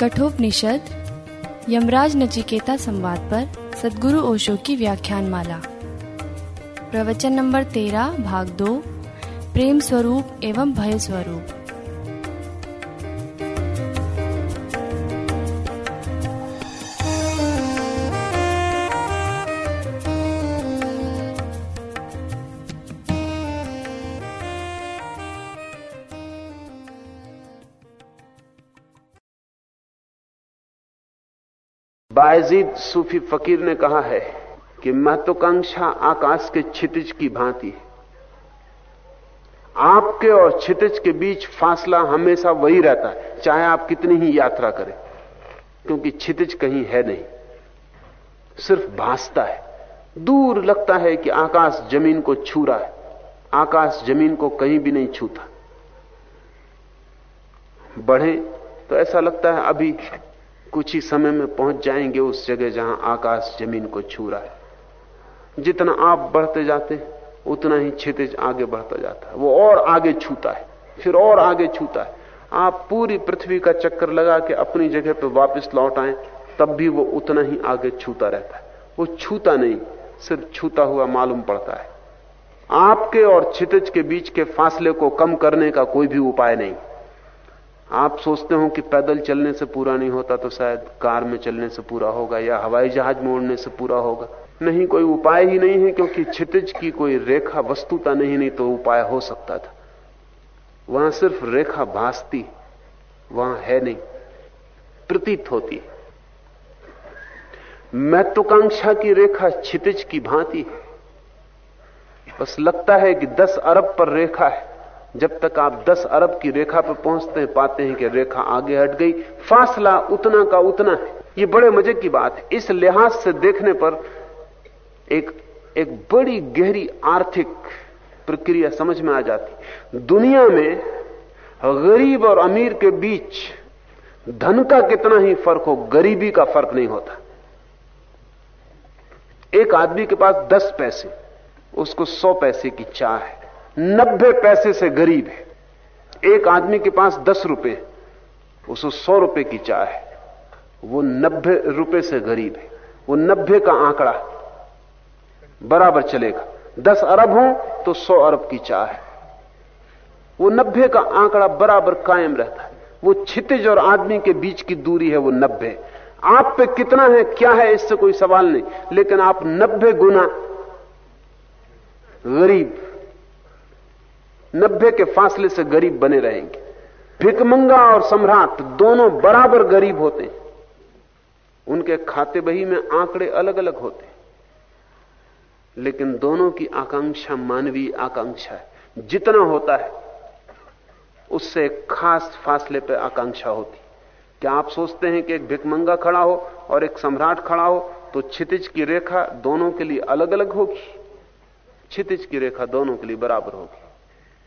कठोपनिषद यमराज नचिकेता संवाद पर सदगुरु ओशो की व्याख्यान माला प्रवचन नंबर तेरह, भाग दो, प्रेम स्वरूप एवं भय स्वरूप। बायजीद सूफी फकीर ने कहा है कि महत्वाकांक्षा आकाश के छितिज की भांति है। आपके और छितिज के बीच फासला हमेशा वही रहता है, चाहे आप कितनी ही यात्रा करें, क्योंकि छितिज कहीं है नहीं। सिर्फ़ भासता है। दूर लगता है कि आकाश ज़मीन को छू रहा है। आकाश ज़मीन को कहीं भी नहीं छूता। बढ़े तो ऐसा लगता है अभी कुछ ही समय में पहुँच जाएँगे उस जगह जहाँ आकाश ज़मीन को छू रहा है। जितना आप बढ़ते जाते उतना ही क्षितिज आगे बढ़ता जाता है। वो और आगे छूता है, फिर और आगे छूता है। आप पूरी पृथ्वी का चक्कर लगा के अपनी जगह पर वापस लौट आए, तब भी वो उतना ही आगे छूता रहता है। वो छूता नहीं, सिर्फ़ छूता हुआ मालूम पड़ता है। आपके और क्षितिज के बीच के फासले को कम करने का कोई भी उपाय नहीं। आप सोचते हो कि पैदल चलने से पूरा नहीं होता तो शायद कार में चलने से पूरा होगा या हवाई जहाज़ में उड़ने से पूरा होगा। नहीं, कोई उपाय ही नहीं है क्योंकि छितिज की कोई रेखा वस्तुता नहीं नहीं तो उपाय हो सकता था। वहाँ सिर्फ़ रेखा भासती, वहाँ है नहीं, प्रतीत होती महत्वाकांक्षा की रेखा छितिज की भांति है। बस लगता है कि 10 अरब पर रेखा है। जब तक आप 10 अरब की रेखा पर पहुँचते हैं पाते हैं कि रेखा आगे हट गई, फासला उतना का उतना है। ये बड़े मज़े की बात है। इस लिहाज से देखने पर एक एक बड़ी गहरी आर्थिक प्रक्रिया समझ में आ जाती। दुनिया में गरीब और अमीर के बीच धन का कितना ही फ़र्क हो, गरीबी का फ़र्क नहीं होता। एक आदमी के पास दस पैसे, उसको सौ पैसे की चाह है। नब्बे पैसे से गरीब है। एक आदमी के पास दस रुपए उसको सौ रुपए की चाह है। वो नब्बे रुपए से गरीब है। वो नब्बे का आंकड़ा बराबर चलेगा। दस अरब हो तो सौ अरब की चाह है। वो नब्बे का आंकड़ा बराबर कायम रहता है। वो छितिज और आदमी के बीच की दूरी है, वो नब्बे। आप पे कितना है, क्या है, इससे कोई सवाल नहीं। लेकिन आप नब्बे गुना गरीब। नब्बे के फासले से गरीब बने रहेंगे। भिकमंगा और सम्राट दोनों बराबर गरीब होते हैं। उनके खाते बही में आंकड़े अलग अलग होते हैं। लेकिन दोनों की आकांक्षा मानवीय आकांक्षा है। जितना होता है, उससे खास फासले पर आकांक्षा होती क्या आप सोचते हैं कि एक भिकमंगा खड़ा हो और एक सम्राट खड़ा हो तो छितिज की रेखा दोनों के लिए अलग अलग होगी? छितिज की रेखा दोनों के लिए बराबर होगी।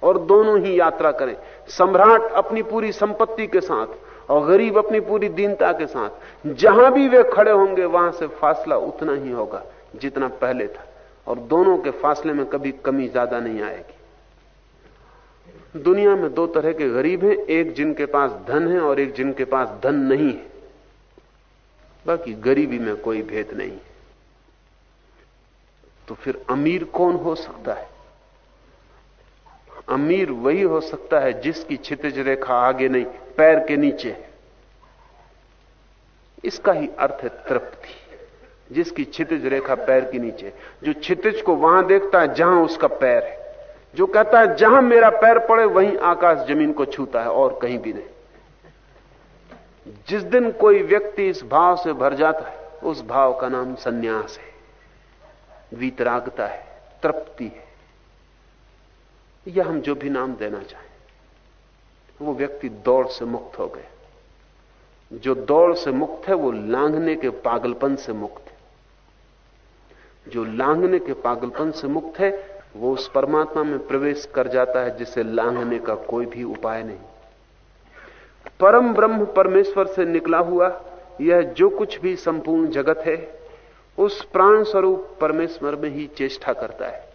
और दोनों ही यात्रा करें। सम्राट अपनी पूरी संपत्ति के साथ और गरीब अपनी पूरी दीनता के साथ। जहाँ भी वे खड़े होंगे, वहाँ से फासला उतना ही होगा जितना पहले था। और दोनों के फासले में कभी कमी ज़्यादा नहीं आएगी। दुनिया में दो तरह के गरीब हैं, एक जिनके पास धन है और एक जिनके पास धन नहीं है। बाकी गरीबी में कोई भेद नहीं है। तो फिर अमीर कौन हो सकता है? अमीर वही हो सकता है जिसकी छितिज रेखा आगे नहीं, पैर के नीचे है। इसका ही अर्थ है तृप्ति, जिसकी छितिज रेखा पैर के नीचे जो छितिज को वहाँ देखता है, जहाँ उसका पैर है। जो कहता है, जहाँ मेरा पैर पड़े, वहीं आकाश ज़मीन को छूता है, और कहीं भी नहीं। जिस दिन कोई व्यक्ति इस भाव से भर जाता है, उस भाव का नाम संन्यास है। वीतरागता है, तृप्ति है। या हम जो भी नाम देना चाहें। वो व्यक्ति दौड़ से मुक्त हो गया जो दौड़ से मुक्त है, वो लांघने के पागलपन से मुक्त है। जो लांघने के पागलपन से मुक्त है, वो उस परमात्मा में प्रवेश कर जाता है, जिसे लांघने का कोई भी उपाय नहीं। परम ब्रह्म परमेश्वर से निकला हुआ, यह जो कुछ भी संपूर्ण जगत है, उस प्राण स्वरूप परमेश्वर में ही चेष्टा करता है।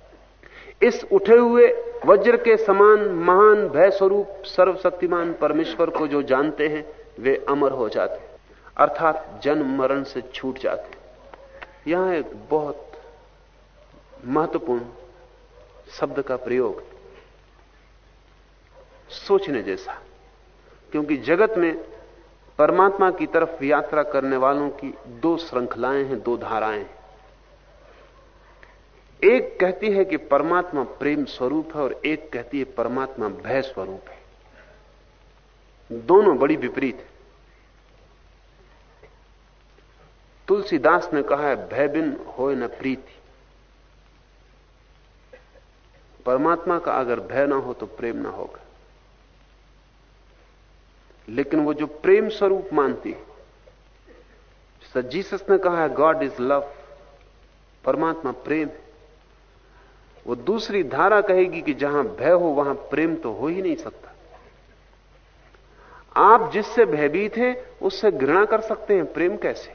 इस उठे हुए वज्र के समान महान भय स्वरूप सर्वशक्तिमान परमेश्वर को जो जानते हैं, वे अमर हो जाते अर्थात जन्म मरण से छूट जाते यहाँ एक बहुत महत्वपूर्ण शब्द का प्रयोग सोचने जैसा, क्योंकि जगत में परमात्मा की तरफ़ यात्रा करने वालों की दो श्रृंखलाएँ हैं, दो धाराएँ हैं। एक कहती है कि परमात्मा प्रेम स्वरूप है और एक कहती है परमात्मा भय स्वरूप है। दोनों बड़ी विपरीत है। तुलसीदास ने कहा है, भय बिन हो न प्रीति। परमात्मा का अगर भय ना हो तो प्रेम ना होगा। लेकिन वो जो प्रेम स्वरूप मानती है जीसस ने कहा है, गॉड इज़ लव। परमात्मा प्रेम है। वो दूसरी धारा कहेगी कि जहाँ भय हो, वहाँ प्रेम तो हो ही नहीं सकता। आप जिससे भयभीत हैं, उससे घृणा कर सकते हैं, प्रेम कैसे?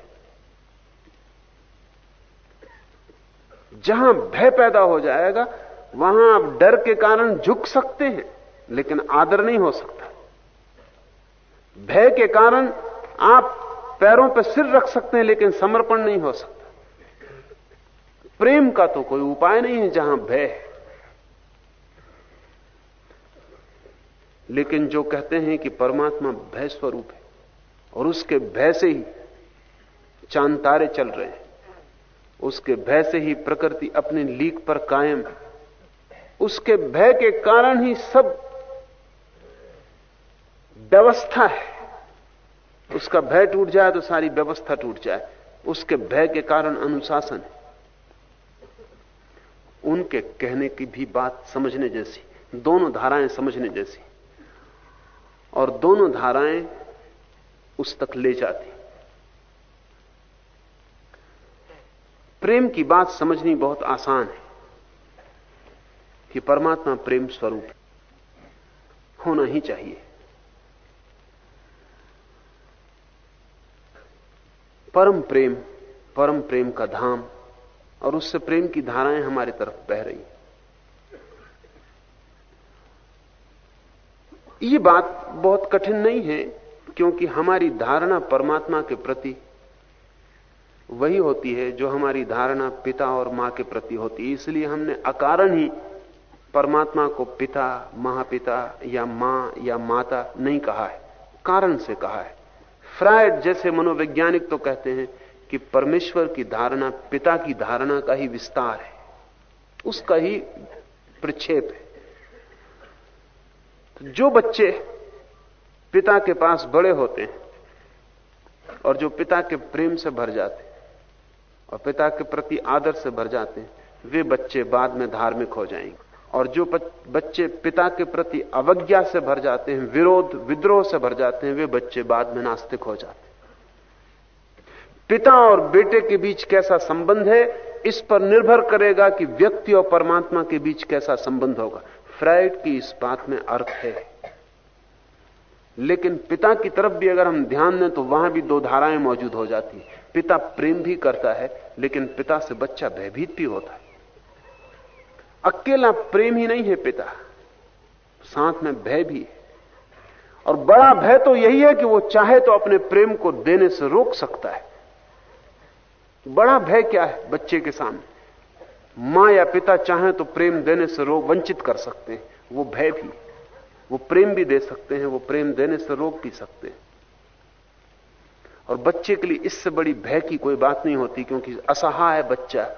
जहाँ भय पैदा हो जाएगा, वहाँ आप डर के कारण झुक सकते हैं, लेकिन आदर नहीं हो सकता। भय के कारण आप पैरों पर सिर रख सकते हैं, लेकिन समर्पण नहीं हो सकता। प्रेम का तो कोई उपाय नहीं है जहाँ भय है। लेकिन जो कहते हैं कि परमात्मा भय स्वरूप है, और उसके भय से ही चाँद तारे चल रहे हैं, उसके भय से ही प्रकृति अपनी लीक पर कायम है, उसके भय के कारण ही सब व्यवस्था है। उसका भय टूट जाए तो सारी व्यवस्था टूट जाए, उसके भय के कारण अनुशासन है। उनके कहने की भी बात समझने जैसी, दोनों धाराएँ समझने जैसी। और दोनों धाराएँ उस तक ले जाती। प्रेम की बात समझनी बहुत आसान है। कि परमात्मा प्रेम स्वरूप होना ही चाहिए। परम प्रेम परम प्रेम का धाम। और उससे प्रेम की धाराएँ हमारी तरफ़ बह रही ये बात बहुत कठिन नहीं है, क्योंकि हमारी धारणा परमात्मा के प्रति वही होती है जो हमारी धारणा पिता और माँ के प्रति होती है। इसलिए हमने अकारण ही परमात्मा को पिता, महापिता या माँ या माता नहीं कहा है। कारण से कहा है। फ्रायड जैसे मनोवैज्ञानिक तो कहते हैं कि परमेश्वर की धारणा, पिता की धारणा का ही विस्तार है। उसका ही प्रक्षेप है। तो जो बच्चे पिता के पास बड़े होते हैं और जो पिता के प्रेम से भर जाते हैं और पिता के प्रति आदर से भर जाते हैं, वे बच्चे बाद में धार्मिक हो जाएँगे। और जो बच्चे पिता के प्रति अवज्ञा से भर जाते हैं, विरोध, विद्रोह से भर जाते हैं, वे बच्चे बाद में नास्तिक हो जाते हैं। पिता और बेटे के बीच कैसा संबंध है, इस पर निर्भर करेगा कि व्यक्ति और परमात्मा के बीच कैसा संबंध होगा। फ्राइड की इस बात में अर्थ है। लेकिन पिता की तरफ़ भी अगर हम ध्यान दें तो वहाँ भी दो धाराएँ मौजूद हो जाती है। पिता प्रेम भी करता है, लेकिन पिता से बच्चा भयभीत भी होता है। अकेला प्रेम ही नहीं है पिता। साथ में भय भी है। और बड़ा भय तो यही है कि वो चाहे तो अपने प्रेम को देने से रोक सकता है। बड़ा भय क्या है बच्चे के सामने? माँ या पिता चाहें तो प्रेम देने से रोक वंचित कर सकते हैं। वो भय भी, वो प्रेम भी दे सकते हैं, वो प्रेम देने से रोक भी सकते हैं। और बच्चे के लिए इससे बड़ी भय की कोई बात नहीं होती, क्योंकि असहा है बच्चा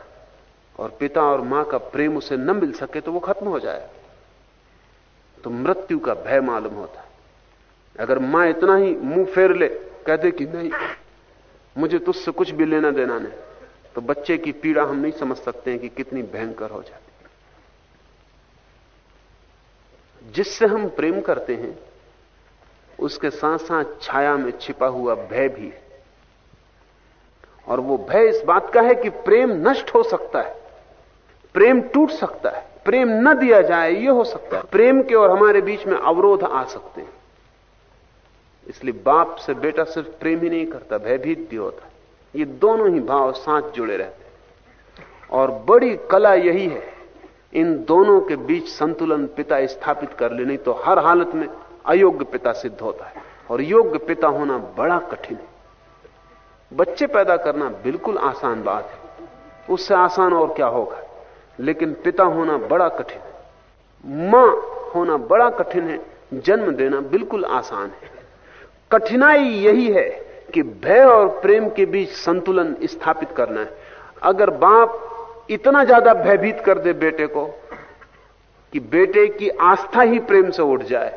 और पिता और माँ का प्रेम उसे न मिल सके तो वो खत्म हो जाए। तो मृत्यु का भय मालूम होता है। अगर माँ इतना ही मुँह फेर ले कहते कि नहीं मुझे तुझसे कुछ भी लेना देना नहीं। तो बच्चे की पीड़ा हम नहीं समझ सकते हैं कि कितनी भयंकर हो जाती जिससे हम प्रेम करते हैं, उसके साथ साथ छाया में छिपा हुआ भय भी है। और वो भय इस बात का है कि प्रेम नष्ट हो सकता है, प्रेम टूट सकता है, प्रेम न दिया जाए, ये हो सकता है। प्रेम के और हमारे बीच में अवरोध आ सकते हैं। इसलिए बाप से बेटा सिर्फ़ प्रेम ही नहीं करता, भयभीत भी होता। ये दोनों ही भाव साथ जुड़े रहते और बड़ी कला यही है, इन दोनों के बीच संतुलन पिता स्थापित कर ले, नहीं तो हर हालत में अयोग्य पिता सिद्ध होता है। और योग्य पिता होना बड़ा कठिन है। बच्चे पैदा करना बिल्कुल आसान बात है। उससे आसान और क्या होगा? लेकिन पिता होना बड़ा कठिन है। माँ होना बड़ा कठिन है। जन्म देना बिल्कुल आसान है। कठिनाई यही है कि भय और प्रेम के बीच संतुलन स्थापित करना है। अगर बाप इतना ज़्यादा भयभीत कर दे बेटे को कि बेटे की आस्था ही प्रेम से उठ जाए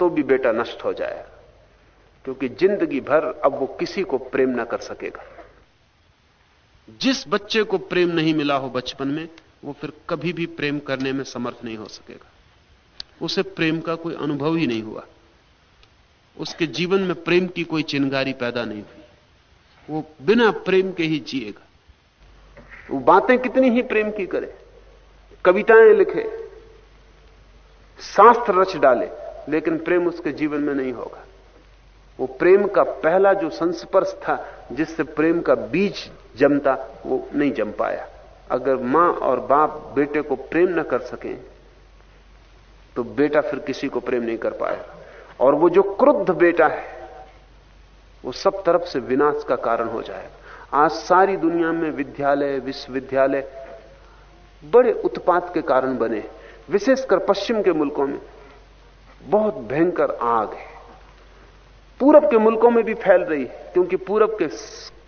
तो भी बेटा नष्ट हो जाएगा क्योंकि ज़िंदगी भर अब वो किसी को प्रेम ना कर सकेगा। जिस बच्चे को प्रेम नहीं मिला हो बचपन में, वो फिर कभी भी प्रेम करने में समर्थ नहीं हो सकेगा। उसे प्रेम का कोई अनुभव ही नहीं हुआ। उसके जीवन में प्रेम की कोई चिंगारी पैदा नहीं हुई। वो बिना प्रेम के ही जिएगा। वो बातें कितनी ही प्रेम की करे, कविताएँ लिखे, शास्त्र रच डाले, लेकिन प्रेम उसके जीवन में नहीं होगा। वो प्रेम का पहला जो संस्पर्श था, जिससे प्रेम का बीज जमता, वो नहीं जम पाया। अगर माँ और बाप बेटे को प्रेम न कर सकें तो बेटा फिर किसी को प्रेम नहीं कर पाएगा। और वो जो क्रुद्ध बेटा है वो सब तरफ़ से विनाश का कारण हो जाएगा। आज सारी दुनिया में विद्यालय विश्वविद्यालय बड़े उत्पात के कारण बने। विशेषकर पश्चिम के मुल्कों में बहुत भयंकर आग है। पूरब के मुल्कों में भी फैल रही है क्योंकि पूरब के,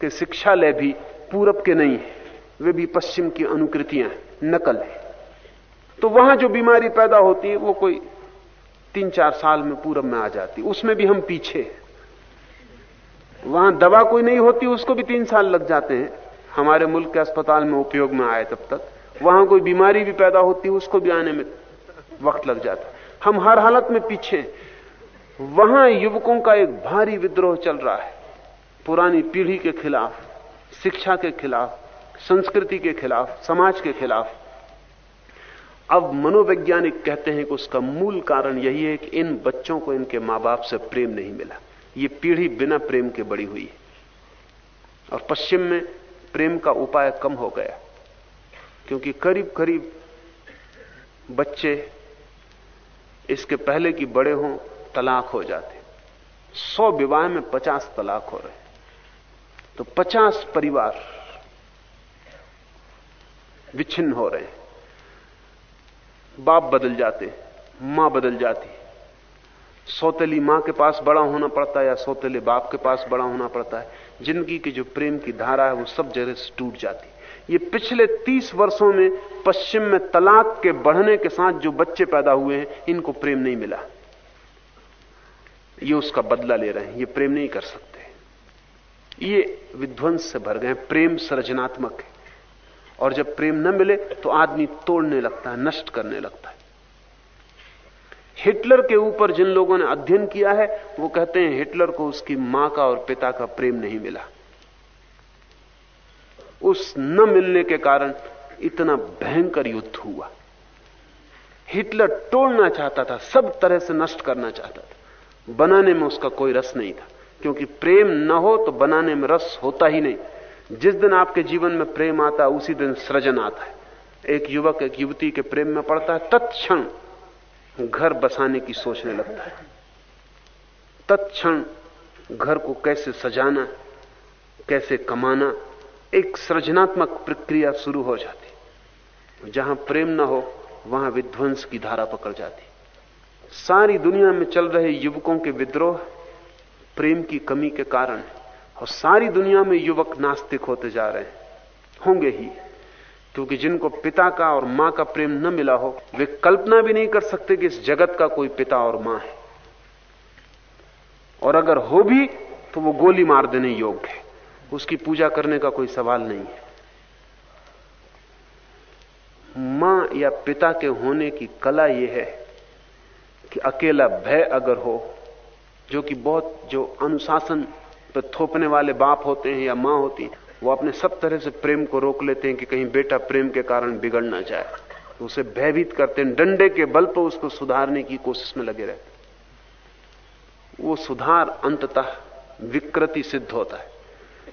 के शिक्षालय भी पूरब के नहीं है। वे भी पश्चिम की अनुकृतियाँ नकल है। तो वहाँ जो बीमारी पैदा होती है वो कोई तीन चार साल में पूरब में आ जाती। उसमें भी हम पीछे वहाँ दवा कोई नहीं होती, उसको भी तीन साल लग जाते हैं। हमारे मुल्क के अस्पताल में उपयोग में आए तब तक। वहाँ कोई बीमारी भी पैदा होती, उसको भी आने में वक्त लग जाता। हम हर हालत में पीछे वहाँ युवकों का एक भारी विद्रोह चल रहा है। पुरानी पीढ़ी के खिलाफ, शिक्षा के खिलाफ, संस्कृति के खिलाफ, समाज के खिलाफ। अब मनोवैज्ञानिक कहते हैं कि उसका मूल कारण यही है कि इन बच्चों को इनके माँ बाप से प्रेम नहीं मिला। ये पीढ़ी बिना प्रेम के बड़ी हुई है। और पश्चिम में प्रेम का उपाय कम हो गया। क्योंकि करीब करीब बच्चे इसके पहले कि बड़े हों, तलाक हो जाते। सौ विवाह में पचास तलाक हो रहे। तो पचास परिवार विच्छिन्न हो रहे हैं। बाप बदल जाते, माँ बदल जाती। सौतेली माँ के पास बड़ा होना पड़ता है या सौतेले बाप के पास बड़ा होना पड़ता है, ज़िंदगी की जो प्रेम की धारा है वो सब जगह से टूट जाती। ये पिछले तीस वर्षों में पश्चिम में तलाक के बढ़ने के साथ जो बच्चे पैदा हुए हैं, इनको प्रेम नहीं मिला। ये उसका बदला ले रहे हैं, ये प्रेम नहीं कर सकते। ये विध्वंस से भर गए प्रेम सृजनात्मक है। और जब प्रेम न मिले तो आदमी तोड़ने लगता है, नष्ट करने लगता है। हिटलर के ऊपर जिन लोगों ने अध्ययन किया है, वो कहते हैं हिटलर को उसकी माँ का और पिता का प्रेम नहीं मिला। उस न मिलने के कारण इतना भयंकर युद्ध हुआ। हिटलर तोड़ना चाहता था, सब तरह से नष्ट करना चाहता था। बनाने में उसका कोई रस नहीं था, क्योंकि प्रेम न हो तो बनाने में रस होता ही नहीं। जिस दिन आपके जीवन में प्रेम आता है, उसी दिन सृजन आता है। एक युवक, एक युवती के प्रेम में पड़ता है, तत्क्षण घर बसाने की सोचने लगता है। तत्क्षण घर को कैसे सजाना, कैसे कमाना, एक सृजनात्मक प्रक्रिया शुरू हो जाती। जहाँ प्रेम न हो, वहाँ विध्वंस की धारा पकड़ जाती। सारी दुनिया में चल रहे युवकों के विद्रोह प्रेम की कमी के कारण और सारी दुनिया में युवक नास्तिक होते जा रहे हैं। होंगे ही। क्योंकि जिनको पिता का और माँ का प्रेम न मिला हो, वे कल्पना भी नहीं कर सकते कि इस जगत का कोई पिता और माँ है। और अगर हो भी तो वो गोली मार देने योग्य है। उसकी पूजा करने का कोई सवाल नहीं है। माँ या पिता के होने की कला यह है कि अकेला भय अगर हो, जो कि बहुत, जो अनुशासन पर थोपने वाले बाप होते हैं या माँ होती है, वो अपने सब तरह से प्रेम को रोक लेते हैं कि कहीं बेटा प्रेम के कारण बिगड़ ना जाए। तो उसे भयभीत करते हैं, डंडे के बल पर उसको सुधारने की कोशिश में लगे रहते वो सुधार अंततः विकृति सिद्ध होता है।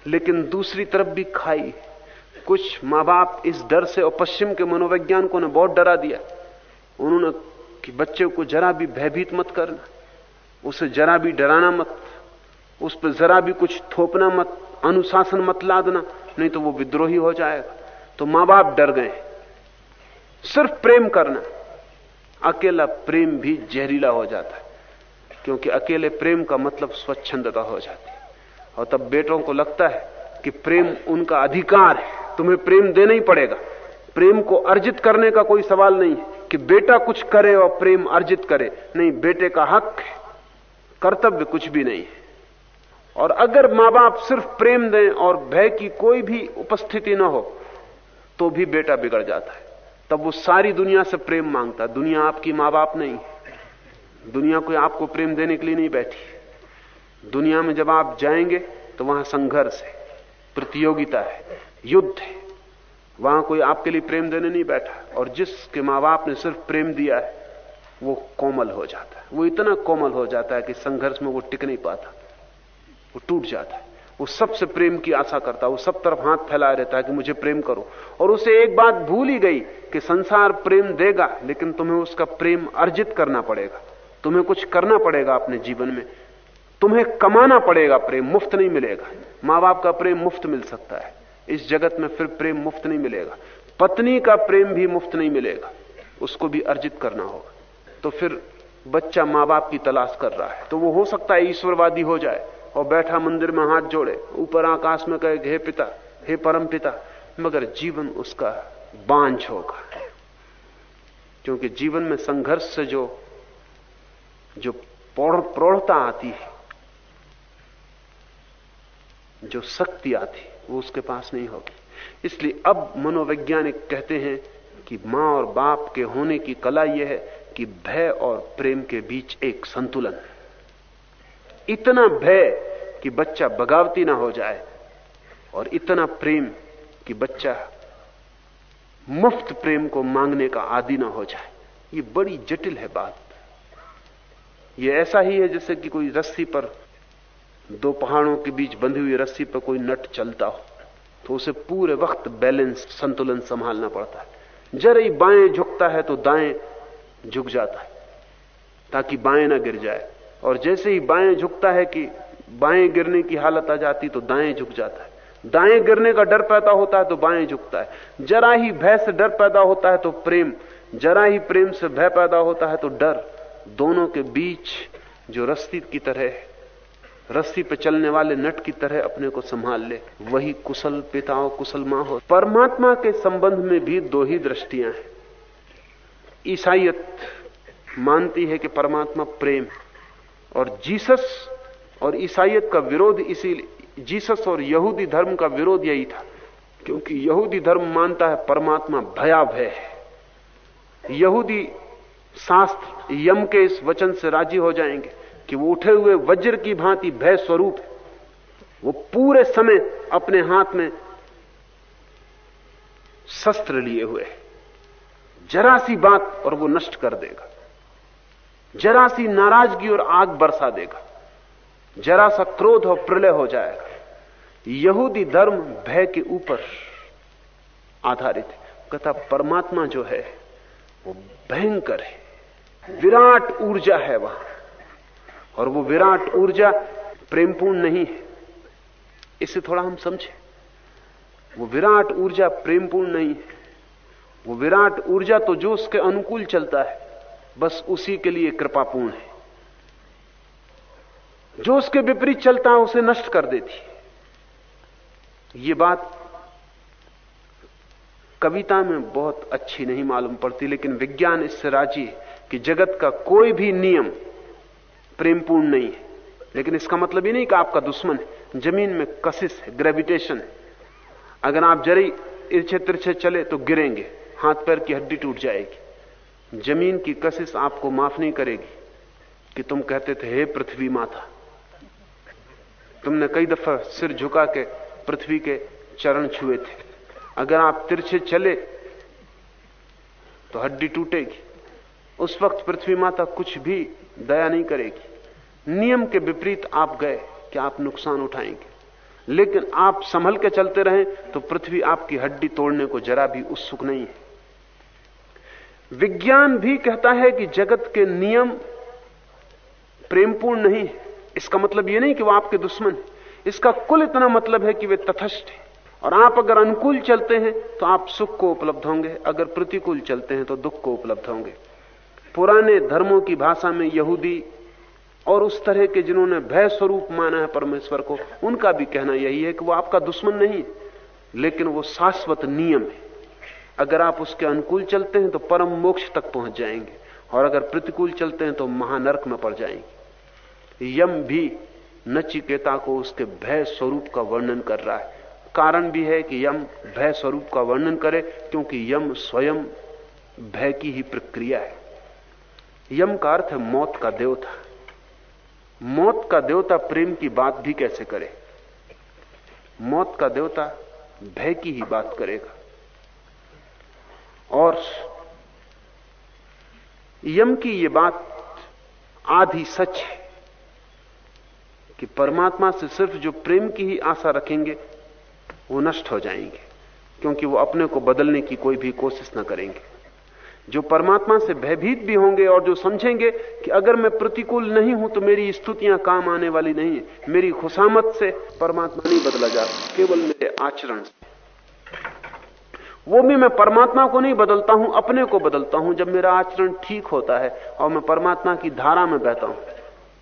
लेकिन दूसरी तरफ़ भी खाई। कुछ माँ बाप इस डर से और पश्चिम के मनोवैज्ञानिकों ने बहुत डरा दिया। उन्होंने कि बच्चे को जरा भी भयभीत मत करना, उसे जरा भी डराना मत। उस पर जरा भी कुछ थोपना मत, अनुशासन मत लादना, नहीं तो वो विद्रोही हो जाएगा। तो माँ बाप डर गए। सिर्फ़ प्रेम करना। अकेला प्रेम भी जहरीला हो जाता है, क्योंकि अकेले प्रेम का मतलब स्वच्छंदता हो जाती है। और तब बेटों को लगता है कि प्रेम उनका अधिकार है, तुम्हें प्रेम देना ही पड़ेगा। प्रेम को अर्जित करने का कोई सवाल नहीं है कि बेटा कुछ करे और प्रेम अर्जित करे। नहीं, बेटे का हक है, कर्तव्य कुछ भी नहीं है। और अगर माँ बाप सिर्फ़ प्रेम दें और भय की कोई भी उपस्थिति ना हो तो भी बेटा बिगड़ जाता है। तब वो सारी दुनिया से प्रेम माँगता। है दुनिया आपकी माँ बाप नहीं। है दुनिया कोई आपको प्रेम देने के लिए नहीं बैठी। दुनिया में जब आप जाएँगे तो वहाँ संघर्ष है, प्रतियोगिता है, युद्ध है। वहाँ कोई आपके लिए प्रेम देने नहीं बैठा। और जिसके माँ बाप ने सिर्फ़ प्रेम दिया है, वो कोमल हो जाता है। वो इतना कोमल हो जाता है कि संघर्ष में वो टिक नहीं पाता। वो टूट जाता है। वो सबसे प्रेम की आशा करता है। वो सब तरफ़ हाथ फैलाए रहता है कि मुझे प्रेम करो। और उसे एक बात भूल ही गई कि संसार प्रेम देगा, लेकिन तुम्हें उसका प्रेम अर्जित करना पड़ेगा। तुम्हें कुछ करना पड़ेगा अपने जीवन में। तुम्हें कमाना पड़ेगा, प्रेम मुफ़्त नहीं मिलेगा। माँ बाप का प्रेम मुफ़्त मिल सकता है। इस जगत में फिर प्रेम मुफ़्त नहीं मिलेगा। पत्नी का प्रेम भी मुफ़्त नहीं मिलेगा। उसको भी अर्जित करना होगा। तो फिर बच्चा माँ बाप की तलाश कर रहा है। तो वो हो सकता है ईश्वरवादी हो जाए। और बैठा मंदिर में हाथ जोड़े, ऊपर आकाश में कहे, हे पिता, हे परम पिता, मगर जीवन उसका बांझ होगा। क्योंकि जीवन में संघर्ष से जो जो प्रौढ़ता आती है, जो शक्ति आती वो उसके पास नहीं होगी। इसलिए अब मनोवैज्ञानिक कहते हैं कि माँ और बाप के होने की कला यह है कि भय और प्रेम के बीच एक संतुलन इतना भय कि बच्चा बगावती ना हो जाए और इतना प्रेम कि बच्चा मुफ़्त प्रेम को मांगने का आदि ना हो जाए। ये बड़ी जटिल है बात। ये ऐसा ही है जैसे कि कोई रस्सी पर दो पहाड़ों के बीच बंधी हुई रस्सी पर कोई नट चलता हो तो उसे पूरे वक्त बैलेंस संतुलन संभालना पड़ता है। जरा ही बाएँ झुकता है तो दाएँ झुक जाता है, ताकि बाएँ ना गिर जाए। और जैसे ही बाएँ झुकता है कि बाएँ गिरने की हालत आ जाती तो दाएँ झुक जाता है। दाएँ गिरने का डर पैदा होता है तो बाएँ झुकता है। जरा ही भय से डर पैदा होता है तो प्रेम, जरा ही प्रेम से भय पैदा होता है तो डर। दोनों के बीच जो रस्सी की तरह रस्सी पे चलने वाले नट की तरह अपने को संभाल ले। वही कुशल पिता और कुशल माँ हो परमात्मा के संबंध में भी दो ही दृष्टियाँ हैं। ईसाइत मानती है कि परमात्मा प्रेम और जीसस और ईसाइत का विरोध इसी जीसस और यहूदी धर्म का विरोध यही था, क्योंकि यहूदी धर्म मानता है परमात्मा भयाभय है। यहूदी शास्त्र यम के इस वचन से राज़ी हो जाएँगे कि वो उठे हुए वज्र की भांति भय स्वरूप है। वो पूरे समय अपने हाथ में शस्त्र लिए हुए है। जरा सी बात और वो नष्ट कर देगा। जरा सी नाराज़गी और आग बरसा देगा। जरा सा क्रोध और प्रलय हो जाएगा। यहूदी धर्म भय के ऊपर आधारित है। कथा परमात्मा जो है, वो भयंकर है। विराट ऊर्जा है वहाँ। और वो विराट ऊर्जा प्रेमपूर्ण नहीं है। इसे थोड़ा हम समझे। वो विराट ऊर्जा प्रेमपूर्ण नहीं है। वो विराट ऊर्जा तो जो उसके अनुकूल चलता है। बस उसी के लिए कृपापूर्ण है। जो उसके विपरीत चलता है, उसे नष्ट कर देती है। ये बात कविता में बहुत अच्छी नहीं मालूम पड़ती, लेकिन विज्ञान इससे राज़ी है कि जगत का कोई भी नियम प्रेमपूर्ण नहीं है। लेकिन इसका मतलब ये नहीं कि आपका दुश्मन है। ज़मीन में कशिश है ग्रेविटेशन है। अगर आप जरी इर्छे तिरछे चले तो गिरेंगे। हाथ पैर की हड्डी टूट जाएगी। ज़मीन की कशिश आपको माफ़ नहीं करेगी कि तुम कहते थे, हे पृथ्वी माता, तुमने कई दफ़ा सिर झुका के पृथ्वी के चरण छुए थे। अगर आप तिरछे चले तो हड्डी टूटेगी। उस वक्त पृथ्वी माता कुछ भी दया नहीं करेगी। नियम के विपरीत आप गए कि आप नुकसान उठाएँगे। लेकिन आप संभल के चलते रहें तो पृथ्वी आपकी हड्डी तोड़ने को जरा भी उत्सुक नहीं है। विज्ञान भी कहता है कि जगत के नियम प्रेमपूर्ण नहीं है। इसका मतलब यह नहीं कि वो आपके दुश्मन है। इसका कुल इतना मतलब है कि वे तथस्थ हैं। और आप अगर अनुकूल चलते हैं तो आप सुख को उपलब्ध होंगे। अगर प्रतिकूल चलते हैं तो दुख को उपलब्ध होंगे। पुराने धर्मों की भाषा में यहूदी और उस तरह के जिन्होंने भय स्वरूप माना है परमेश्वर को, उनका भी कहना यही है कि वो आपका दुश्मन नहीं है, लेकिन वो शाश्वत नियम है। अगर आप उसके अनुकूल चलते हैं तो परम मोक्ष तक पहुँच जाएँगे। और अगर प्रतिकूल चलते हैं तो महानरक में पड़ जाएँगे। यम भी नचिकेता को उसके भय स्वरूप का वर्णन कर रहा है। कारण भी है कि यम भय स्वरूप का वर्णन करे, क्योंकि यम स्वयं भय की ही प्रक्रिया है। यम का अर्थ है मौत का देवता। मौत का देवता प्रेम की बात भी कैसे करे? मौत का देवता भय की ही बात करेगा। और यम की यह बात आधी सच है कि परमात्मा से सिर्फ़ जो प्रेम की ही आशा रखेंगे, वो नष्ट हो जाएँगे, क्योंकि वो अपने को बदलने की कोई भी कोशिश ना करेंगे। जो परमात्मा से भयभीत भी होंगे और जो समझेंगे कि अगर मैं प्रतिकूल नहीं हूँ तो मेरी स्तुतियाँ काम आने वाली नहीं है, मेरी खुशामत से परमात्मा नहीं बदला जा केवल मेरे आचरण से। वो भी मैं परमात्मा को नहीं बदलता हूँ, अपने को बदलता हूँ। जब मेरा आचरण ठीक होता है और मैं परमात्मा की धारा में बहता हूँ,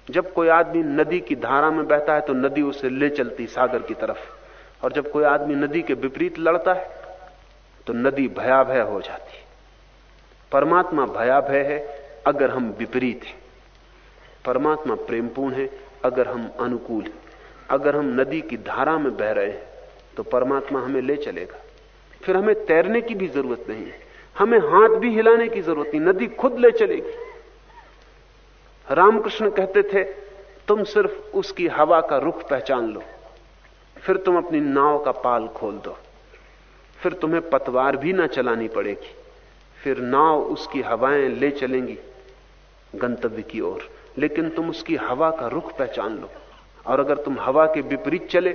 जब कोई आदमी नदी की धारा में बहता है तो नदी उसे ले चलती सागर की तरफ़। और जब कोई आदमी नदी के विपरीत लड़ता है तो नदी भयाभय हो जाती परमात्मा भयाभय है अगर हम विपरीत हैं। परमात्मा प्रेमपूर्ण है अगर हम अनुकूल हैं। अगर हम नदी की धारा में बह रहे हैं तो परमात्मा हमें ले चलेगा। फिर हमें तैरने की भी ज़रूरत नहीं है। हमें हाथ भी हिलाने की ज़रूरत नहीं, नदी खुद ले चलेगी। रामकृष्ण कहते थे, तुम सिर्फ़ उसकी हवा का रुख पहचान लो, फिर तुम अपनी नाव का पाल खोल दो, फिर तुम्हें पतवार भी ना चलानी पड़ेगी, फिर नाव उसकी हवाएँ ले चलेंगी गंतव्य की ओर, लेकिन तुम उसकी हवा का रुख पहचान लो, और अगर तुम हवा के विपरीत चले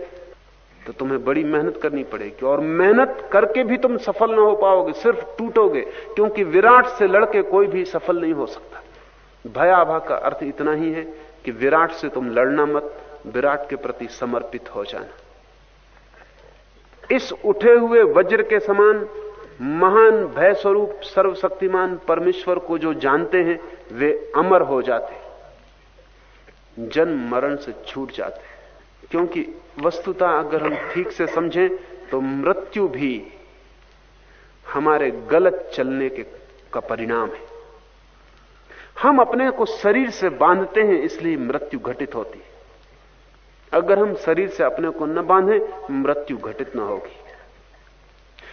तो तुम्हें बड़ी मेहनत करनी पड़ेगी। और मेहनत करके भी तुम सफल ना हो पाओगे, सिर्फ़ टूटोगे, क्योंकि विराट से लड़के कोई भी सफल नहीं हो सकता। भयाभा का अर्थ इतना ही है कि विराट से तुम लड़ना मत, विराट के प्रति समर्पित हो जाना। इस उठे हुए वज्र के समान, महान भय स्वरूप सर्वशक्तिमान परमेश्वर को जो जानते हैं, वे अमर हो जाते जन्म मरण से छूट जाते क्योंकि वस्तुता अगर हम ठीक से समझें तो मृत्यु भी हमारे गलत चलने के का परिणाम है। हम अपने को शरीर से बांधते हैं, इसलिए मृत्यु घटित होती है। अगर हम शरीर से अपने को न बांधें, मृत्यु घटित न होगी।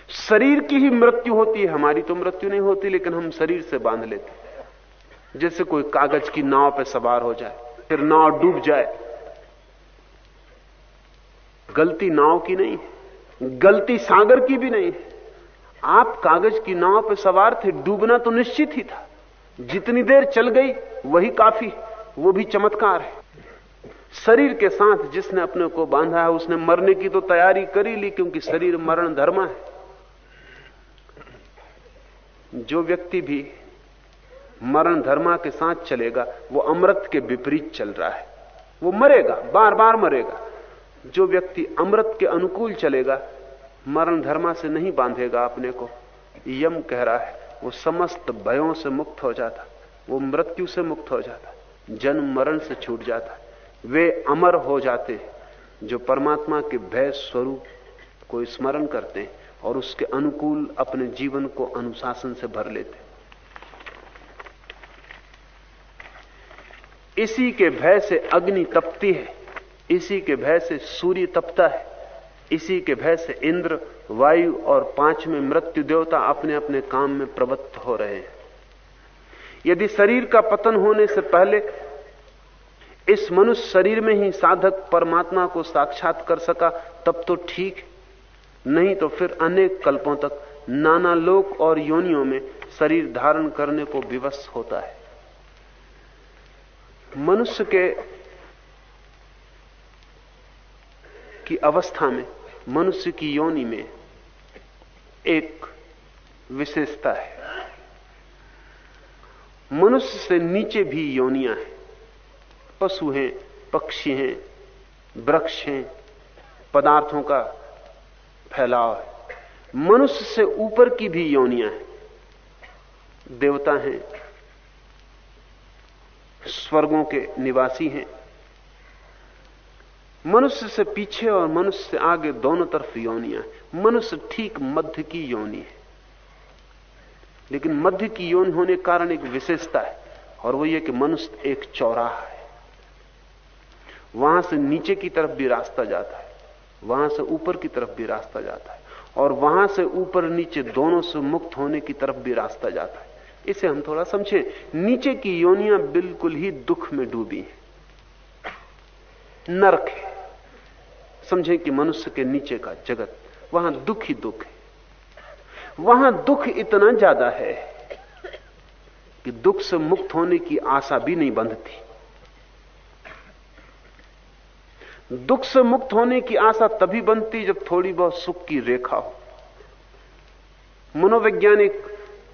शरीर की ही मृत्यु होती है, हमारी तो मृत्यु नहीं होती, लेकिन हम शरीर से बाँध लेते जैसे कोई कागज़ की नाव पर सवार हो जाए, फिर नाव डूब जाए गलती नाव की नहीं, गलती सागर की भी नहीं। आप कागज़ की नाव पर सवार थे, डूबना तो निश्चित ही था। जितनी देर चल गई, वही काफ़ी, वो भी चमत्कार है। शरीर के साथ जिसने अपने को बांधा है, उसने मरने की तो तैयारी करी ली, क्योंकि शरीर मरण धर्मा है। जो व्यक्ति भी मरण धर्मा के साथ चलेगा, वो अमृत के विपरीत चल रहा है। वो मरेगा बार बार मरेगा। जो व्यक्ति अमृत के अनुकूल चलेगा, मरण धर्मा से नहीं बांधेगा अपने को। यम कह रहा है, वो समस्त भयों से मुक्त हो जाता, वो मृत्यु से मुक्त हो जाता, जन्म मरण से छूट जाता। वे अमर हो जाते जो परमात्मा के भय स्वरूप को स्मरण करते हैं और उसके अनुकूल अपने जीवन को अनुशासन से भर लेते इसी के भय से अग्नि तपती है। इसी के भय से सूर्य तपता है, इसी के भय से इंद्र, वायु और पाँचवें मृत्यु देवता अपने अपने काम में प्रवृत्त हो रहे हैं। यदि शरीर का पतन होने से पहले इस मनुष्य शरीर में ही साधक परमात्मा को साक्षात कर सका, तब तो ठीक नहीं तो फिर अनेक कल्पों तक नाना लोक और योनियों में शरीर धारण करने को विवश होता है। मनुष्य के की अवस्था में, मनुष्य की योनि में एक विशेषता है। मनुष्य से नीचे भी योनियाँ हैं। पशु हैं, पक्षी हैं, वृक्ष हैं, पदार्थों का फैलाव है। मनुष्य से ऊपर की भी योनियाँ हैं। देवता हैं, स्वर्गों के निवासी हैं मनुष्य से पीछे और मनुष्य से आगे दोनों तरफ़ योनियाँ मनुष्य ठीक मध्य की योनि है। लेकिन मध्य की योनि होने के कारण एक विशेषता है, और वो ये कि मनुष्य एक चौराहा है। वहाँ से नीचे की तरफ़ भी रास्ता जाता है, वहाँ से ऊपर की तरफ़ भी रास्ता जाता है, और वहाँ से ऊपर नीचे दोनों से मुक्त होने की तरफ़ भी रास्ता जाता है। इसे हम थोड़ा समझें। नीचे की योनियाँ बिल्कुल ही दुख में डूबी है। नरक है। समझें कि मनुष्य के नीचे का जगत, वहाँ दुख ही दुख है। वहाँ दुख इतना ज़्यादा है कि दुख से मुक्त होने की आशा भी नहीं बंधती। दुख से मुक्त होने की आशा तभी बनती जब थोड़ी बहुत सुख की रेखा हो। मनोवैज्ञानिक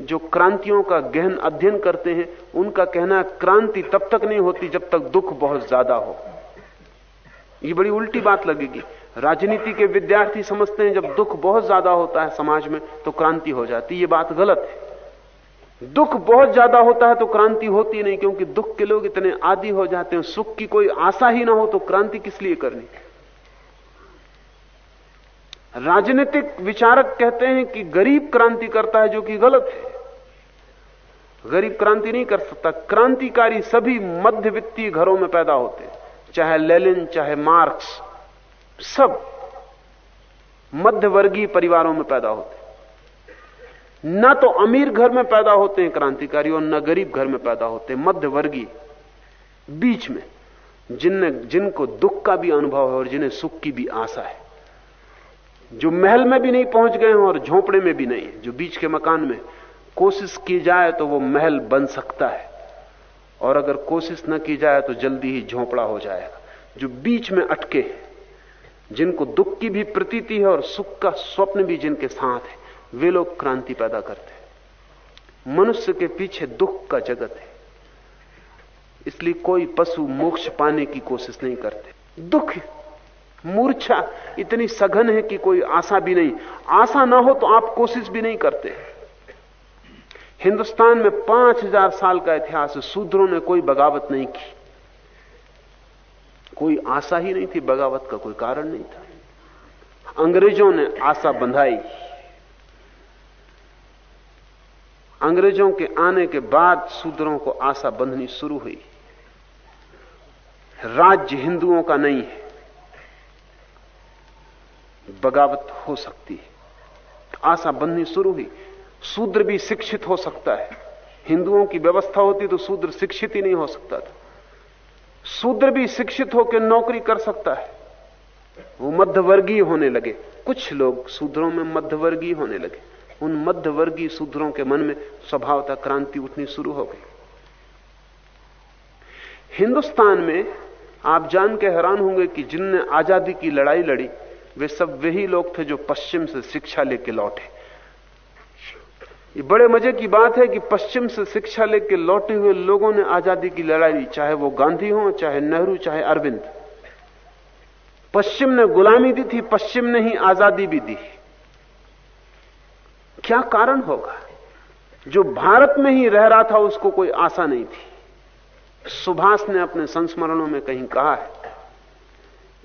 जो क्रांतियों का गहन अध्ययन करते हैं, उनका कहना क्रांति तब तक नहीं होती जब तक दुख बहुत ज़्यादा हो। ये बड़ी उल्टी बात लगेगी। राजनीति के विद्यार्थी समझते हैं, जब दुख बहुत ज़्यादा होता है समाज में तो क्रांति हो जाती ये बात गलत है। दुख बहुत ज़्यादा होता है तो क्रांति होती नहीं, क्योंकि दुख के लोग इतने आदि हो जाते हैं। सुख की कोई आशा ही ना हो तो क्रांति किस लिए करनी? राजनीतिक विचारक कहते हैं कि गरीब क्रांति करता है, जो कि गलत है। गरीब क्रांति नहीं कर सकता। क्रांतिकारी सभी मध्यवित्तीय घरों में पैदा होते चाहे लेलिन चाहे मार्क्स, सब मध्यवर्गीय परिवारों में पैदा होते न तो अमीर घर में पैदा होते हैं क्रांतिकारी और न गरीब घर में पैदा होते हैं, मध्यवर्गीय, बीच में, जिनने, जिनको दुख का भी अनुभव है और जिन्हें सुख की भी आशा है। जो महल में भी नहीं पहुँच गए हैं और झोंपड़े में भी नहीं जो बीच के मकान में कोशिश की जाए तो वो महल बन सकता है। और अगर कोशिश न की जाए तो जल्दी ही झोंपड़ा हो जाएगा। जो बीच में अटके हैं, जिनको दुख की भी प्रतीति है और सुख का स्वप्न भी जिनके साथ है, वे लोग क्रांति पैदा करते हैं। मनुष्य के पीछे दुख का जगत है। इसलिए कोई पशु मोक्ष पाने की कोशिश नहीं करते। दुख मूर्छा इतनी सघन है कि कोई आशा भी नहीं। आशा ना हो तो आप कोशिश भी नहीं करते। हिंदुस्तान में पाँच हज़ार साल का इतिहास है शूद्रों ने कोई बगावत नहीं की। कोई आशा ही नहीं थी, बगावत का कोई कारण नहीं था। अंग्रेज़ों ने आशा बंधाई। अंग्रेज़ों के आने के बाद शूद्रों को आशा बंधनी शुरू हुई। राज्य हिंदुओं का नहीं है। बगावत हो सकती है। आशा बंधनी शुरू हुई। शूद्र भी शिक्षित हो सकता है। हिंदुओं की व्यवस्था होती तो शूद्र शिक्षित ही नहीं हो सकता था। शूद्र भी शिक्षित होकर नौकरी कर सकता है। वो मध्यवर्गीय होने लगे। कुछ लोग शूद्रों में मध्यवर्गीय होने लगे। उन मध्यवर्गीय शूद्रों के मन में स्वभावता क्रांति उठनी शुरू हो गई। हिंदुस्तान में आप जान के हैरान होंगे कि जिनने आज़ादी की लड़ाई लड़ी, वे सब वही लोग थे जो पश्चिम से शिक्षा लेके लौटे। ये बड़े मज़े की बात है कि पश्चिम से शिक्षा लेके लौटे हुए लोगों ने आज़ादी की लड़ाई ली, चाहे वो गांधी हो, चाहे नेहरू, चाहे अरविंद। पश्चिम ने गुलामी दी थी, पश्चिम ने ही आज़ादी भी दी। क्या कारण होगा? जो भारत में ही रह रहा था, उसको कोई आशा नहीं थी। सुभाष ने अपने संस्मरणों में कहीं कहा है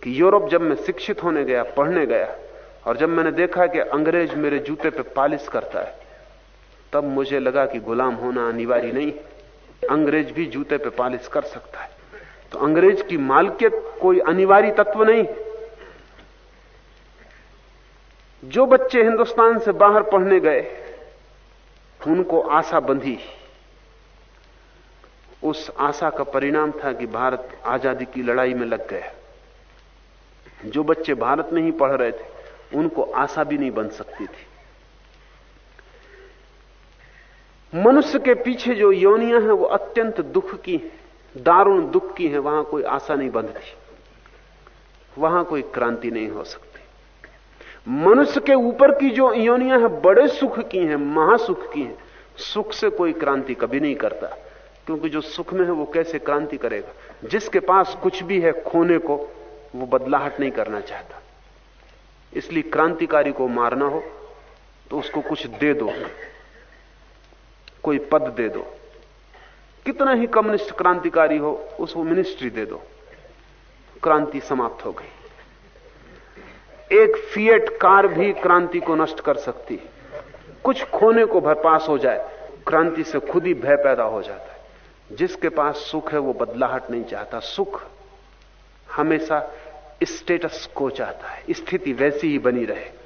कि यूरोप जब मैं शिक्षित होने गया, पढ़ने गया, और जब मैंने देखा कि अंग्रेज़ मेरे जूते पे पालिश करता है तब मुझे लगा कि गुलाम होना अनिवार्य नहीं। अंग्रेज़ भी जूते पे पालिश कर सकता है। तो अंग्रेज़ की मालकियत कोई अनिवार्य तत्व नहीं। जो बच्चे हिंदुस्तान से बाहर पढ़ने गए, उनको आशा बंधी। उस आशा का परिणाम था कि भारत आज़ादी की लड़ाई में लग गया। जो बच्चे भारत में ही पढ़ रहे थे, उनको आशा भी नहीं बन सकती थी। मनुष्य के पीछे जो योनियाँ हैं, वो अत्यंत दुख की हैं। दारुण दुख की है। वहाँ कोई आशा नहीं बंधती। वहाँ कोई क्रांति नहीं हो सकती। मनुष्य के ऊपर की जो योनियाँ हैं, बड़े सुख की हैं, महासुख की हैं। सुख से कोई क्रांति कभी नहीं करता। क्योंकि जो सुख में है, वो कैसे क्रांति करेगा? जिसके पास कुछ भी है खोने को, वो बदलाहट नहीं करना चाहता। इसलिए क्रांतिकारी को मारना हो तो उसको कुछ दे दो। कोई पद दे दो। कितना ही कम्युनिस्ट क्रांतिकारी हो, उसको मिनिस्ट्री दे दो। क्रांति समाप्त हो गई। एक फिएट कार भी क्रांति को नष्ट कर सकती है। कुछ खोने को भरपास हो जाए, क्रांति से खुद ही भय पैदा हो जाता है। जिसके पास सुख है, वो बदलाहट नहीं चाहता। सुख हमेशा स्टेटस को चाहता है। स्थिति वैसी ही बनी रहे।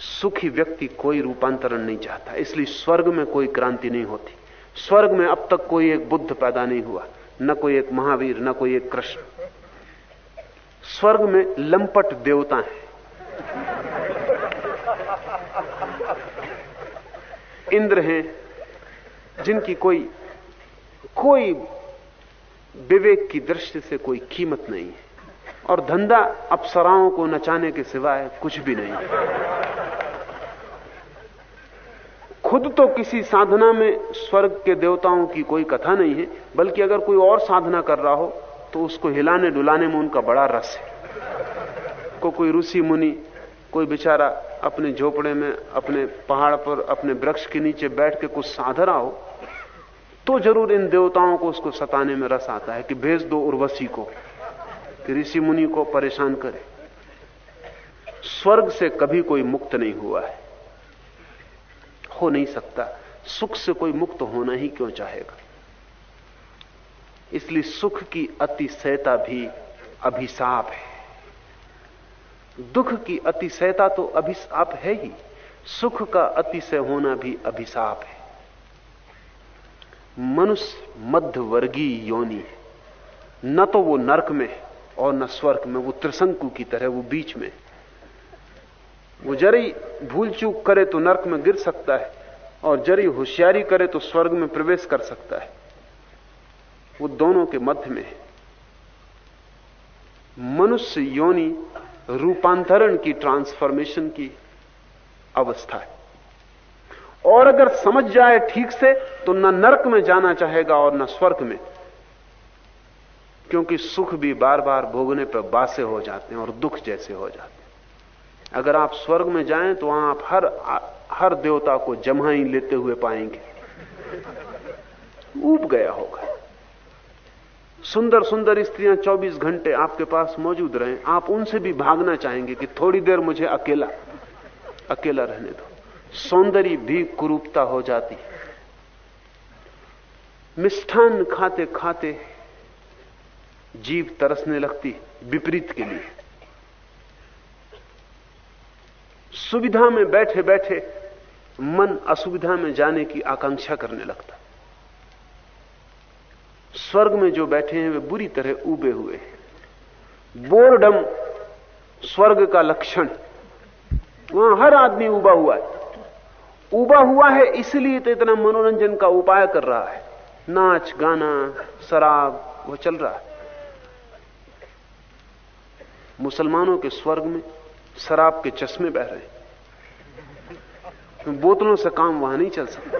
सुखी व्यक्ति कोई रूपांतरण नहीं चाहता, इसलिए स्वर्ग में कोई क्रांति नहीं होती। स्वर्ग में अब तक कोई एक बुद्ध पैदा नहीं हुआ, न कोई एक महावीर, न कोई एक कृष्ण। स्वर्ग में लंपट देवता है। इंद्र हैं, जिनकी कोई कोई विवेक की दृष्टि से कोई कीमत नहीं है। और धंधा अप्सराओं को नचाने के सिवाय कुछ भी नहीं खुद तो किसी साधना में स्वर्ग के देवताओं की कोई कथा नहीं है, बल्कि अगर कोई और साधना कर रहा हो तो उसको हिलाने डुलाने में उनका बड़ा रस है। को कोई ऋषि मुनि, कोई बेचारा अपने झोपड़े में, अपने पहाड़ पर, अपने वृक्ष के नीचे बैठ के कुछ साध रहा हो तो ज़रूर इन देवताओं को उसको सताने में रस आता है कि भेज दो उर्वशी को, कि ऋषि मुनि को परेशान करे। स्वर्ग से कभी कोई मुक्त नहीं हुआ है। हो नहीं सकता। सुख से कोई मुक्त होना ही क्यों चाहेगा? इसलिए सुख की अतिशयता भी अभिशाप है। दुख की अतिशयता तो अभिशाप है ही। सुख का अतिशय होना भी अभिशाप है। मनुष्य मध्य वर्गीय योनि है। न तो वो नरक में और न स्वर्ग में, वो त्रिशंकु की तरह, वो बीच में वो जरी भूल चूक करे तो नरक में गिर सकता है, और जरी होशियारी करे तो स्वर्ग में प्रवेश कर सकता है। वो दोनों के मध्य में है। मनुष्य योनि रूपांतरण की, ट्रांसफॉर्मेशन की अवस्था है। और अगर समझ जाए ठीक से तो न नरक में जाना चाहेगा और न स्वर्ग में, क्योंकि सुख भी बार बार भोगने पर बासे हो जाते हैं और दुख जैसे हो जाते हैं। अगर आप स्वर्ग में जाएँ तो वहाँ आप हर हर देवता को जमाई लेते हुए पाएँगे। ऊब गया होगा। सुंदर सुंदर स्त्रियाँ 24 घंटे आपके पास मौजूद रहे। आप उनसे भी भागना चाहेंगे कि थोड़ी देर मुझे अकेला अकेला रहने दो। सौंदर्य भी कुरूपता हो जाती मिष्ठान खाते खाते जीव तरसने लगती विपरीत के लिए। सुविधा में बैठे बैठे मन असुविधा में जाने की आकांक्षा करने लगता। स्वर्ग में जो बैठे हैं, वे बुरी तरह उबे हुए हैं। बोरडम स्वर्ग का लक्षण। वहाँ हर आदमी उबा हुआ है। उबा हुआ है इसलिए तो इतना मनोरंजन का उपाय कर रहा है। नाच, गाना, शराब, वो चल रहा है। मुसलमानों के स्वर्ग में शराब के चश्मे बह रहे हैं। बोतलों से काम वहाँ नहीं चल सकता।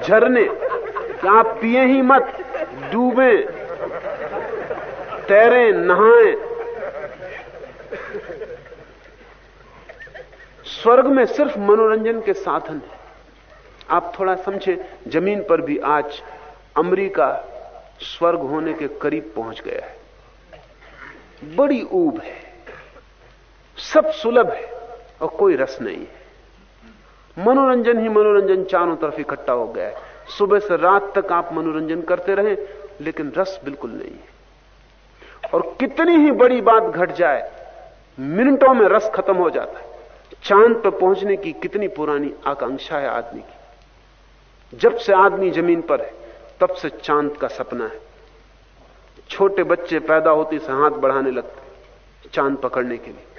झरने, आप पिए ही मत, डूबे, तैरें, नहाए। स्वर्ग में सिर्फ़ मनोरंजन के साधन है। आप थोड़ा समझे, ज़मीन पर भी आज अमेरिका स्वर्ग होने के करीब पहुँच गया है। बड़ी ऊब है। सब सुलभ है और कोई रस नहीं है। मनोरंजन ही मनोरंजन चारों तरफ़ इकट्ठा हो गया है। सुबह से रात तक आप मनोरंजन करते रहे, लेकिन रस बिल्कुल नहीं है। और कितनी ही बड़ी बात घट जाए, मिनटों में रस खत्म हो जाता है। चाँद पर पहुँचने की कितनी पुरानी आकांक्षा है आदमी की। जब से आदमी ज़मीन पर है, तब से चाँद का सपना है। छोटे बच्चे पैदा होते से हाथ बढ़ाने लगते, चाँद पकड़ने के लिए।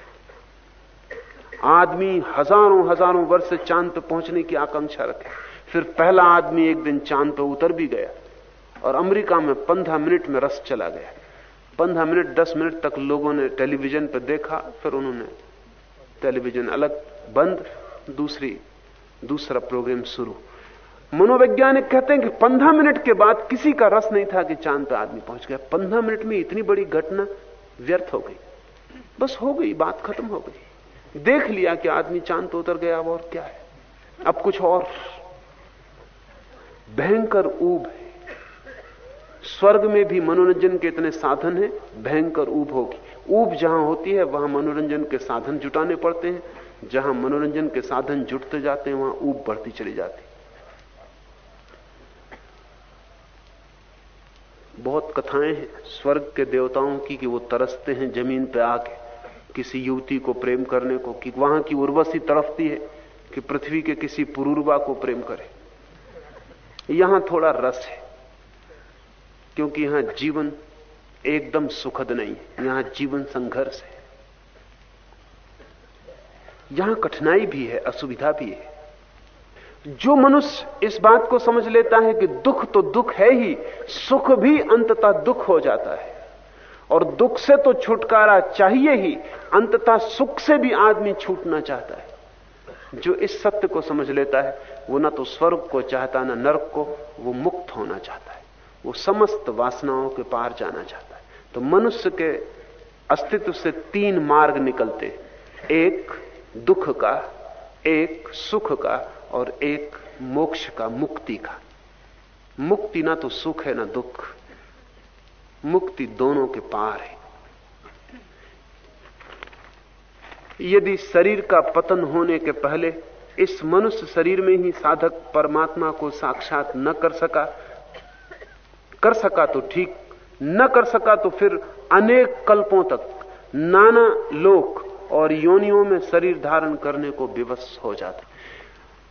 आदमी हज़ारों हज़ारों वर्ष से चाँद पर पहुँचने की आकांक्षा रखे। फिर पहला आदमी एक दिन चाँद पर उतर भी गया और अमेरिका में पंद्रह मिनट में रस चला गया। पंद्रह मिनट, दस मिनट तक लोगों ने टेलीविज़न पर देखा, फिर उन्होंने टेलीविज़न अलग बंद, दूसरी, दूसरा प्रोग्राम शुरू। मनोवैज्ञानिक कहते हैं कि पंद्रह मिनट के बाद किसी का रस नहीं था कि चाँद पर आदमी पहुँच गया। पंद्रह मिनट में इतनी बड़ी घटना व्यर्थ हो गई। बस हो गई, बात खत्म हो गई। देख लिया कि आदमी चाँद तो उतर गया, अब और क्या है? अब कुछ और। भयंकर ऊब है। स्वर्ग में भी मनोरंजन के इतने साधन हैं, भयंकर ऊब होगी। ऊब जहाँ होती है, वहाँ मनोरंजन के साधन जुटाने पड़ते हैं। जहाँ मनोरंजन के साधन जुटते जाते हैं, वहाँ ऊब बढ़ती चली जाती बहुत कथाएँ हैं स्वर्ग के देवताओं की कि वो तरसते हैं ज़मीन पे आके। किसी युवती को प्रेम करने को, कि वहाँ की उर्वशी तड़फती है, कि पृथ्वी के किसी पुरूर्वा को प्रेम करे। यहाँ थोड़ा रस है, क्योंकि यहाँ जीवन एकदम सुखद नहीं है, यहाँ जीवन संघर्ष है। यहाँ कठिनाई भी है, असुविधा भी है। जो मनुष्य इस बात को समझ लेता है कि दुख तो दुख है ही, सुख भी अंततः दुख हो जाता है। और दुख से तो छुटकारा चाहिए ही, अंततः सुख से भी आदमी छूटना चाहता है। जो इस सत्य को समझ लेता है, वो ना तो स्वर्ग को चाहता, ना नरक को, वो मुक्त होना चाहता है। वो समस्त वासनाओं के पार जाना चाहता है। तो मनुष्य के अस्तित्व से तीन मार्ग निकलते एक, दुख का, एक, सुख का, और एक, मोक्ष का, मुक्ति का। मुक्ति ना तो सुख है, ना दुख। मुक्ति दोनों के पार है। यदि शरीर का पतन होने के पहले इस मनुष्य शरीर में ही साधक परमात्मा को साक्षात न कर सका कर सका तो ठीक, न कर सका तो फिर अनेक कल्पों तक नाना लोक और योनियों में शरीर धारण करने को विवश हो जाता।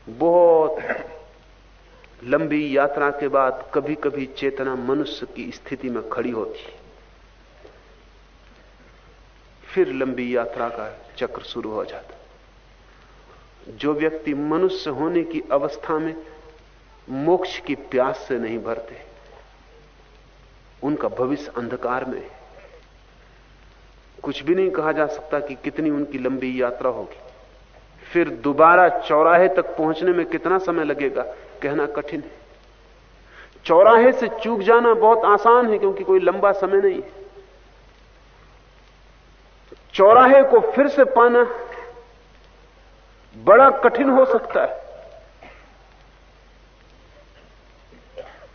बहुत लंबी यात्रा के बाद कभी कभी चेतना मनुष्य की स्थिति में खड़ी होती है। फिर लंबी यात्रा का चक्र शुरू हो जाता जो व्यक्ति मनुष्य होने की अवस्था में मोक्ष की प्यास से नहीं भरते, उनका भविष्य अंधकार में है। कुछ भी नहीं कहा जा सकता कि कितनी उनकी लंबी यात्रा होगी। फिर दोबारा चौराहे तक पहुँचने में कितना समय लगेगा? कहना कठिन है। चौराहे से चूक जाना बहुत आसान है, क्योंकि कोई लंबा समय नहीं है। चौराहे को फिर से पाना बड़ा कठिन हो सकता है।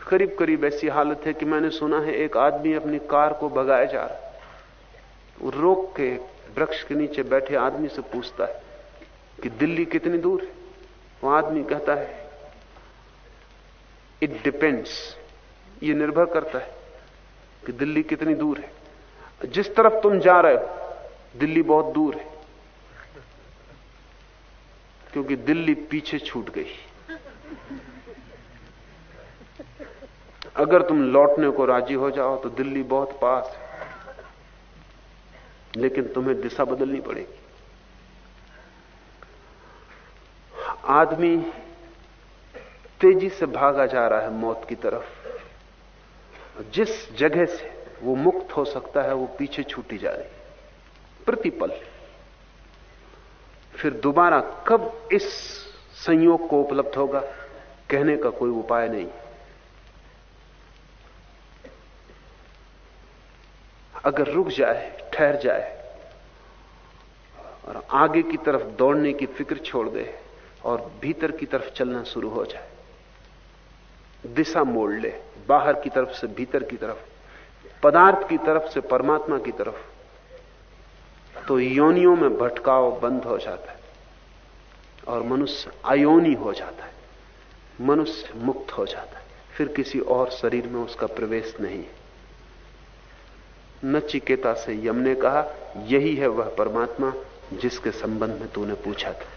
करीब करीब ऐसी हालत है कि मैंने सुना है एक आदमी अपनी कार को भगाया जा रहा रोक के वृक्ष के नीचे बैठे आदमी से पूछता है कि दिल्ली कितनी दूर है? वो आदमी कहता है इट डिपेंड्स ये निर्भर करता है कि दिल्ली कितनी दूर है। जिस तरफ़ तुम जा रहे हो, दिल्ली बहुत दूर है। क्योंकि दिल्ली पीछे छूट गई। अगर तुम लौटने को राज़ी हो जाओ तो दिल्ली बहुत पास है। लेकिन तुम्हें दिशा बदलनी पड़ेगी। आदमी तेज़ी से भागा जा रहा है मौत की तरफ़। जिस जगह से वो मुक्त हो सकता है, वो पीछे छूटी जा रही प्रतिपल। फिर दोबारा कब इस संयोग को उपलब्ध होगा, कहने का कोई उपाय नहीं। अगर रुक जाए, ठहर जाए, और आगे की तरफ़ दौड़ने की फ़िक्र छोड़ दे और भीतर की तरफ़ चलना शुरू हो जाए। दिशा मोड़ ले, बाहर की तरफ़ से भीतर की तरफ़, पदार्थ की तरफ़ से परमात्मा की तरफ़। तो योनियों में भटकाव बंद हो जाता है और मनुष्य अयोनी हो जाता है। मनुष्य मुक्त हो जाता है। फिर किसी और शरीर में उसका प्रवेश नहीं है। नचिकेता से यम ने कहा, यही है वह परमात्मा जिसके संबंध में तूने पूछा था।